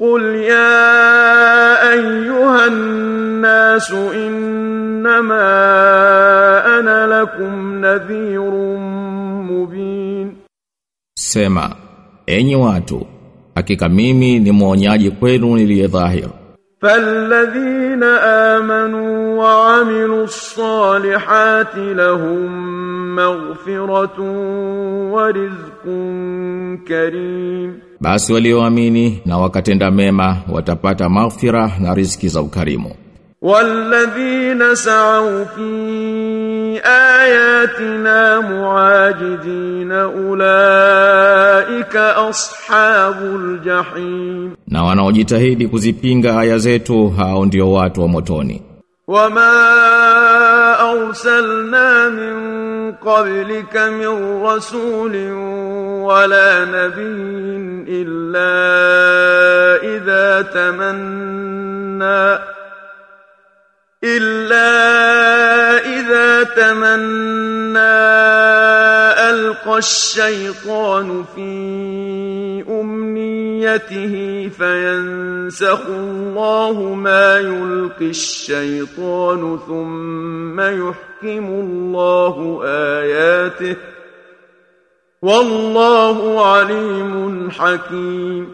قل يا أيها الناس إنما أنا لكم نذير مبين Sema, enyi watu, hakika mimi ni mwonyaji kwenu niliye dhahir. فالذين آمنوا وعملوا الصالحات لهم مغفرة ورزق كريم Basi walioamini na wakatenda mema watapata maghfira na riziki za ukarimu. والذين سعوا في اياتنا معاجزين اولئك اصحاب الجحيم na wanaojitahidi kuzipinga aya zetu hao ndio watu wa motoni wama arsalna min qablika min rasulin wala nabiyyin illa idha tamanna تمنى ألقى الشيطان في أمنيته فينسخ الله ما يلقي الشيطان ثم يحكم الله آياته والله عليم حكيم.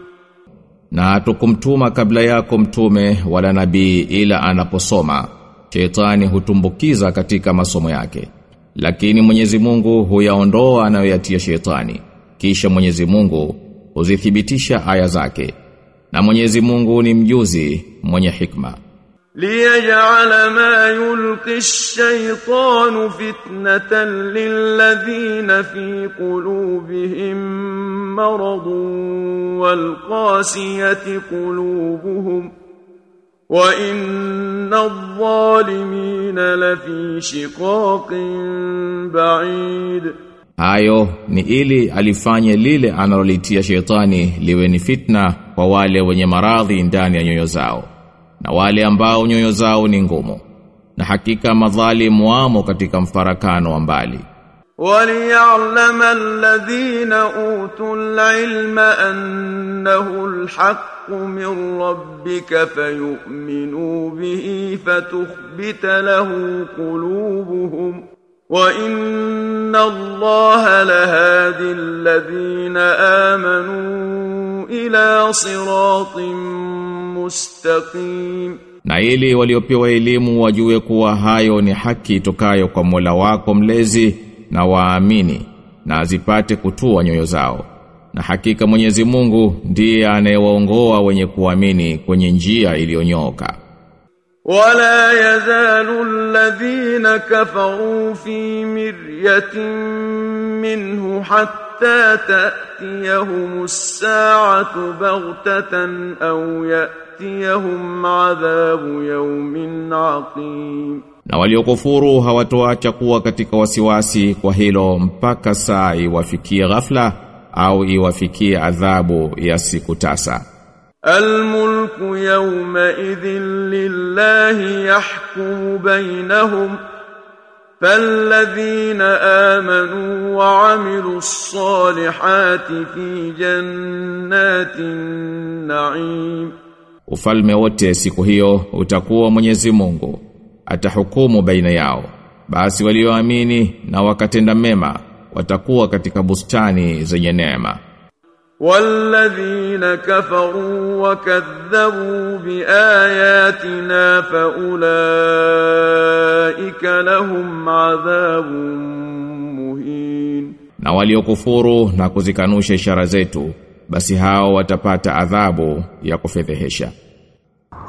Na tukumtuma kabla yako mtume wala nabii ila anaposoma. shetani hutumbukiza katika masomo yake lakini Mwenyezi Mungu huyaondoa anayoyatia shetani kisha Mwenyezi Mungu huzithibitisha aya zake na Mwenyezi Mungu ni mjuzi mwenye hikma ليجعل ما يلقي الشيطان فتنة للذين في قلوبهم مرض والقاسية قلوبهم وإن الظالمين لفي شقاق بعيد Hayo ni ili alifanye lile analolitia shetani liwe ni fitna kwa wale wenye maradhi ndani ya nyoyo zao na wale ambao nyoyo zao ni ngumu na hakika madhalimu wamo katika mfarakano wa mbali وليعلم الذين أوتوا العلم أنه الحق من ربك فيؤمنوا به فتخبت له قلوبهم وإن الله لهادي الذين آمنوا إلى صراط مستقيم. Na ili waliopewa elimu wajue kuwa hayo ni haki itokayo kwa Mola wako mlezi na waamini na azipate kutua nyoyo zao. Na hakika Mwenyezi Mungu ndiye anayewaongoa wenye kuamini kwenye njia iliyonyooka wala yazalu alladhina kafaru fi miryatin minhu hatta ta'tiyahumus sa'atu baghtatan aw ya'tiyahum 'adhabu yawmin 'aqim na waliokufuru hawatoacha kuwa katika wasiwasi kwa hilo mpaka saa iwafikie ghafla au iwafikie adhabu ya siku tasa الملك يومئذ لله يحكم بينهم فالذين آمنوا وعملوا الصالحات في جنات النعيم Ufalme wote siku hiyo utakuwa Mwenyezi Mungu. Atahukumu baina yao. Basi walioamini na wakatenda mema watakuwa katika bustani zenye neema. والذين كفروا وكذبوا بآياتنا فأولئك لهم عذاب مهين Na waliokufuru na kuzikanusha ishara zetu, basi hao watapata adhabu ya kufedhehesha.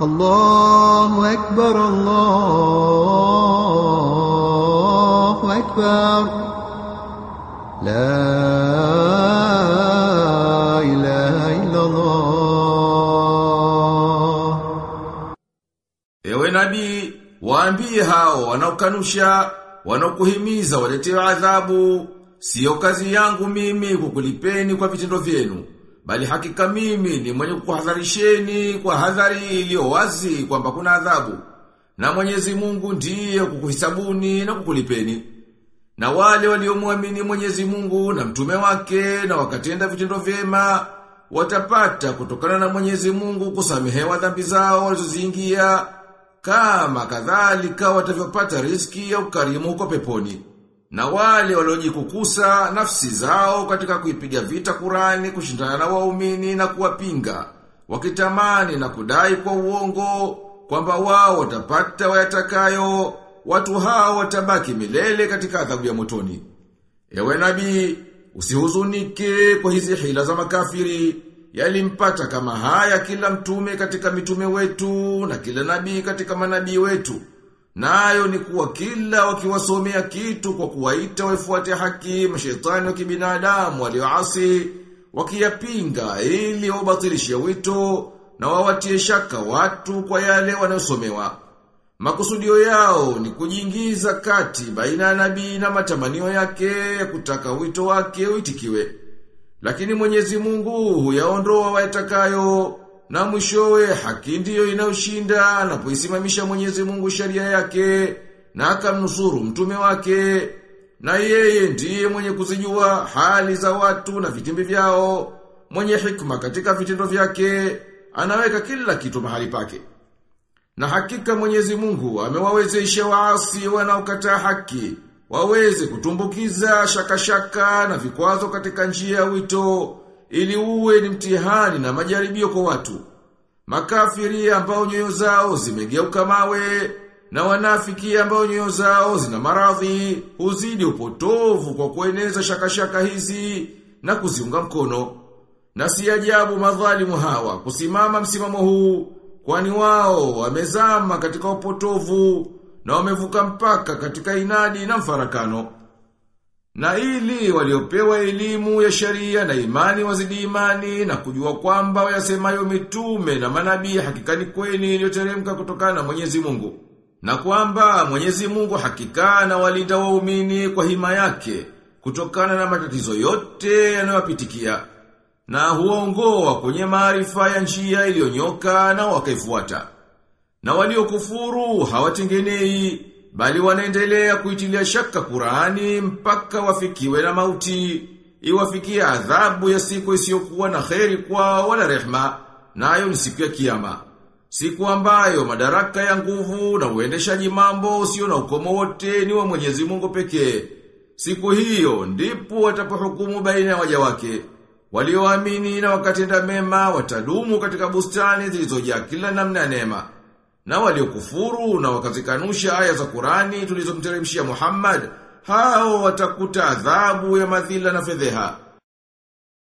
الله أكبر الله أكبر لا إله إلا الله Ewe nabii, waambie hao wanaokanusha, wanaokuhimiza waletewe adhabu, sio kazi yangu mimi kukulipeni kwa vitendo vyenu, bali hakika mimi ni mwenye kukuhadharisheni kwa hadhari iliyo wazi kwamba kuna adhabu. Na Mwenyezi Mungu ndiye kukuhisabuni na kukulipeni. Na wale waliomwamini Mwenyezi Mungu na mtume wake na wakatenda vitendo vyema, watapata kutokana na Mwenyezi Mungu kusamehewa dhambi zao walizoziingia kama kadhalika watavyopata riski ya ukarimu huko peponi. Na wale waliojikukusa nafsi zao katika kuipiga vita Kurani kushindana na waumini na kuwapinga, wakitamani na kudai kwa uongo kwamba wao watapata wayatakayo, watu hao watabaki milele katika adhabu ya motoni. Ewe nabii, usihuzunike kwa hizi hila za makafiri, yalimpata kama haya kila mtume katika mitume wetu na kila nabii katika manabii wetu. Nayo ni kuwa kila wakiwasomea kitu kwa kuwaita waifuate haki mashetani wa kibinadamu walioasi wakiyapinga ili wabatilishe wito na wawatie shaka watu kwa yale wanayosomewa. Makusudio yao ni kujiingiza kati baina ya nabii na matamanio yake ya kutaka wito wake uitikiwe. Lakini Mwenyezi Mungu huyaondoa wayatakayo na mwishowe haki ndiyo inayoshinda na kuisimamisha Mwenyezi Mungu sharia yake na akamnusuru mtume wake. Na yeye ndiye mwenye kuzijua hali za watu na vitimbi vyao mwenye hikma katika vitendo vyake anaweka kila kitu mahali pake. Na hakika Mwenyezi Mungu amewawezesha waasi wanaokataa haki waweze kutumbukiza shakashaka shaka na vikwazo katika njia ya wito ili uwe ni mtihani na majaribio kwa watu. Makafiri ambao nyoyo zao zimegeuka mawe na wanafiki ambao nyoyo zao zina maradhi huzidi upotovu kwa kueneza shaka shaka hizi na kuziunga mkono. Na si ajabu madhalimu hawa kusimama msimamo huu kwani wao wamezama katika upotovu na wamevuka mpaka katika inadi na mfarakano. Na ili waliopewa elimu ya sharia na imani wazidi imani na kujua kwamba wayasemayo mitume na manabii hakika ni kweli iliyoteremka kutokana na Mwenyezi Mungu. Na kwamba Mwenyezi Mungu hakika na walinda waumini kwa hima yake kutokana na matatizo yote yanayowapitikia na huongoa kwenye maarifa ya njia iliyonyoka na wakaifuata. Na waliokufuru hawatengenei bali wanaendelea kuitilia shaka Qur'ani mpaka wafikiwe na mauti, iwafikia adhabu ya siku isiyokuwa na kheri kwao wala rehma, nayo ni siku ya kiyama. Siku ambayo madaraka ya nguvu na uendeshaji mambo usio na ukomo wote ni wa Mwenyezi Mungu pekee. Siku hiyo ndipo watapohukumu baina ya waja wake. Walioamini na wakatenda mema watadumu katika bustani zilizojaa kila namna ya neema. Na waliokufuru na wakazikanusha aya za Qurani tulizomteremshia Muhammad, hao watakuta adhabu ya madhila na fedheha.